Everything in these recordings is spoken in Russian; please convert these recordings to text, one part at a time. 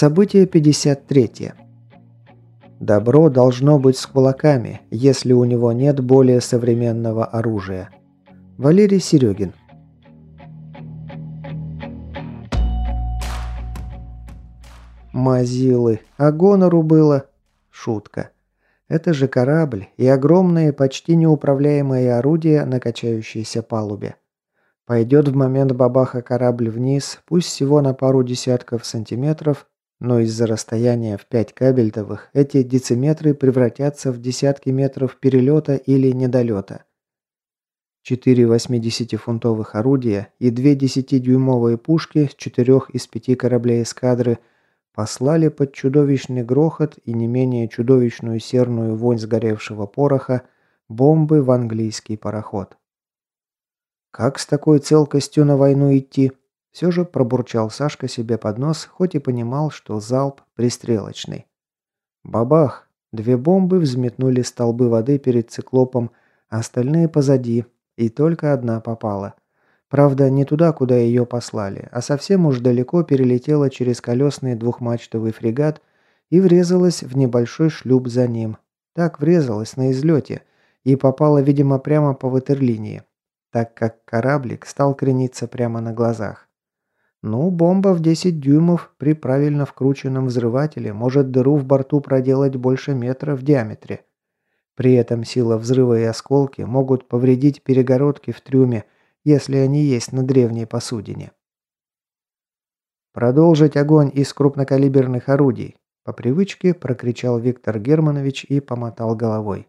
Событие 53. Добро должно быть с кулаками, если у него нет более современного оружия. Валерий Серегин. Мазилы, а гонору было. Шутка. Это же корабль и огромные, почти неуправляемые орудия на качающейся палубе. Пойдет в момент бабаха корабль вниз, пусть всего на пару десятков сантиметров, но из-за расстояния в 5 кабельтовых эти дециметры превратятся в десятки метров перелета или недолета. Четыре 80-фунтовых орудия и две 10-дюймовые пушки с четырех из пяти кораблей эскадры – послали под чудовищный грохот и не менее чудовищную серную вонь сгоревшего пороха бомбы в английский пароход. Как с такой целкостью на войну идти? Все же пробурчал Сашка себе под нос, хоть и понимал, что залп пристрелочный. Бабах! Две бомбы взметнули столбы воды перед циклопом, а остальные позади, и только одна попала. Правда, не туда, куда ее послали, а совсем уж далеко перелетела через колесный двухмачтовый фрегат и врезалась в небольшой шлюп за ним. Так врезалась на излете и попала, видимо, прямо по ватерлинии, так как кораблик стал крениться прямо на глазах. Ну, бомба в 10 дюймов при правильно вкрученном взрывателе может дыру в борту проделать больше метра в диаметре. При этом сила взрыва и осколки могут повредить перегородки в трюме, если они есть на древней посудине. «Продолжить огонь из крупнокалиберных орудий», – по привычке прокричал Виктор Германович и помотал головой.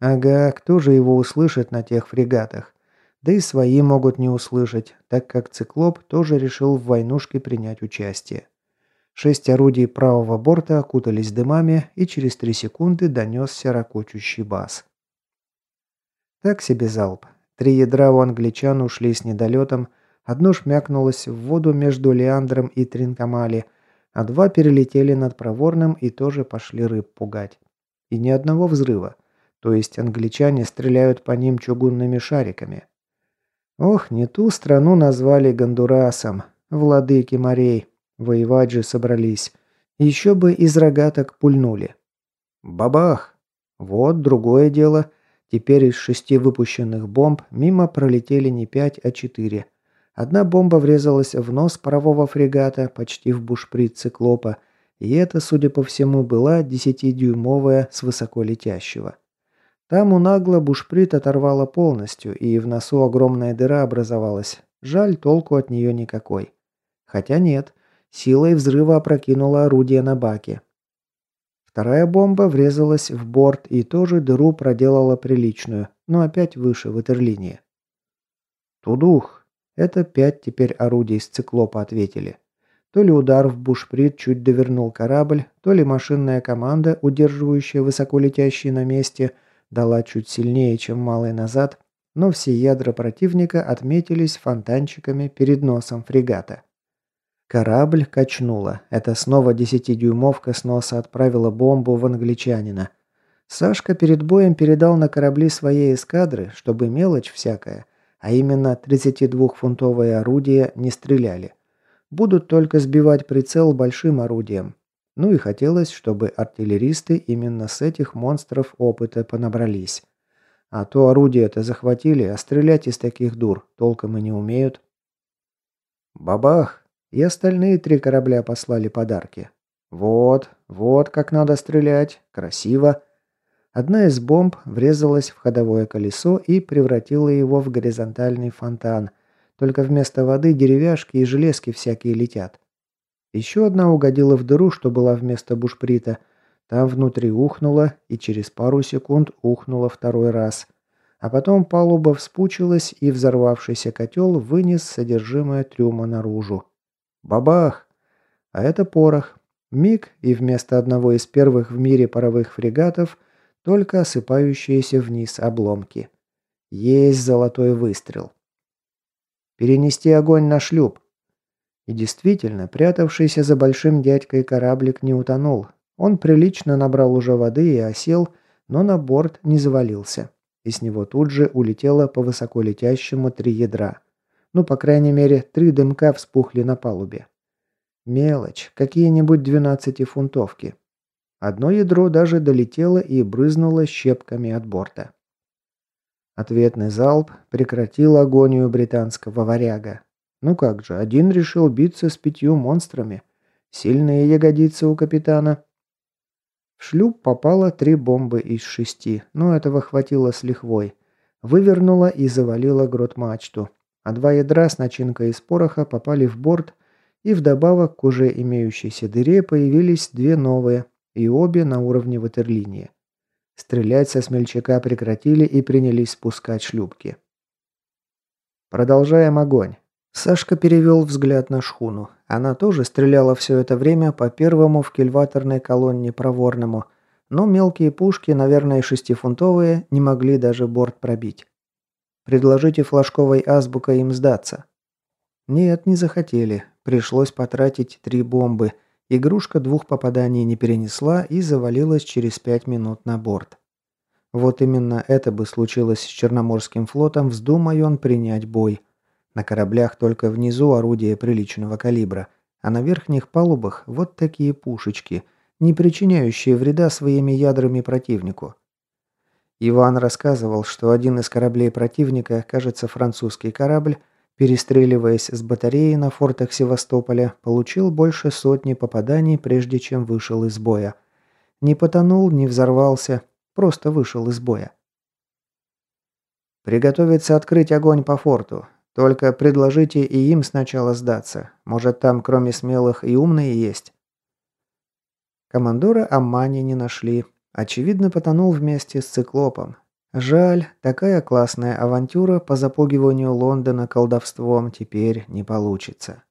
«Ага, кто же его услышит на тех фрегатах? Да и свои могут не услышать, так как «Циклоп» тоже решил в войнушке принять участие. Шесть орудий правого борта окутались дымами, и через три секунды донесся ракочущий бас. Так себе залп. Три ядра у англичан ушли с недолетом, одно шмякнулось в воду между Леандром и Тринкомали, а два перелетели над Проворным и тоже пошли рыб пугать. И ни одного взрыва. То есть англичане стреляют по ним чугунными шариками. Ох, не ту страну назвали Гондурасом, владыки морей. Воевать же собрались. Еще бы из рогаток пульнули. Бабах! Вот другое дело. Теперь из шести выпущенных бомб мимо пролетели не пять, а четыре. Одна бомба врезалась в нос парового фрегата, почти в бушприт циклопа, и это, судя по всему, была десятидюймовая с высоколетящего. Там у нагло бушприт оторвало полностью, и в носу огромная дыра образовалась. Жаль, толку от нее никакой. Хотя нет, силой взрыва опрокинуло орудие на баке. Вторая бомба врезалась в борт и тоже дыру проделала приличную, но опять выше ватерлинии. Тудух! Это пять теперь орудий с циклопа ответили. То ли удар в бушприт чуть довернул корабль, то ли машинная команда, удерживающая высоколетящий на месте, дала чуть сильнее, чем малый назад, но все ядра противника отметились фонтанчиками перед носом фрегата. Корабль качнуло. Это снова десятидюймовка с носа отправила бомбу в англичанина. Сашка перед боем передал на корабли своей эскадры, чтобы мелочь всякая, а именно 32-фунтовые орудия, не стреляли. Будут только сбивать прицел большим орудием. Ну и хотелось, чтобы артиллеристы именно с этих монстров опыта понабрались. А то орудия-то захватили, а стрелять из таких дур толком и не умеют. Бабах! И остальные три корабля послали подарки. Вот, вот как надо стрелять. Красиво. Одна из бомб врезалась в ходовое колесо и превратила его в горизонтальный фонтан. Только вместо воды деревяшки и железки всякие летят. Еще одна угодила в дыру, что была вместо бушприта. Там внутри ухнула, и через пару секунд ухнула второй раз. А потом палуба вспучилась, и взорвавшийся котел вынес содержимое трюма наружу. Бабах! А это порох. Миг, и вместо одного из первых в мире паровых фрегатов только осыпающиеся вниз обломки. Есть золотой выстрел. Перенести огонь на шлюп. И действительно, прятавшийся за большим дядькой кораблик не утонул. Он прилично набрал уже воды и осел, но на борт не завалился. И с него тут же улетело по высоколетящему три ядра. Ну, по крайней мере, три дымка вспухли на палубе. Мелочь, какие-нибудь двенадцатифунтовки. Одно ядро даже долетело и брызнуло щепками от борта. Ответный залп прекратил агонию британского варяга. Ну как же, один решил биться с пятью монстрами. Сильные ягодицы у капитана. В шлюп попало три бомбы из шести, но этого хватило с лихвой. Вывернула и завалила грот-мачту, а два ядра с начинкой из пороха попали в борт, и вдобавок к уже имеющейся дыре появились две новые, и обе на уровне ватерлинии. Стрелять со смельчака прекратили и принялись спускать шлюпки. Продолжаем огонь. Сашка перевел взгляд на шхуну. Она тоже стреляла все это время по первому в кильваторной колонне проворному, но мелкие пушки, наверное, шестифунтовые, не могли даже борт пробить. Предложите флажковой азбукой им сдаться. Нет, не захотели. Пришлось потратить три бомбы. Игрушка двух попаданий не перенесла и завалилась через пять минут на борт. Вот именно это бы случилось с Черноморским флотом, вздумай он принять бой. На кораблях только внизу орудия приличного калибра, а на верхних палубах вот такие пушечки, не причиняющие вреда своими ядрами противнику. Иван рассказывал, что один из кораблей противника, кажется, французский корабль, перестреливаясь с батареи на фортах Севастополя, получил больше сотни попаданий, прежде чем вышел из боя. Не потонул, не взорвался, просто вышел из боя. «Приготовиться открыть огонь по форту. Только предложите и им сначала сдаться. Может, там кроме смелых и умные есть?» Командора Аммани не нашли. Очевидно, потонул вместе с циклопом. Жаль, такая классная авантюра по запугиванию Лондона колдовством теперь не получится.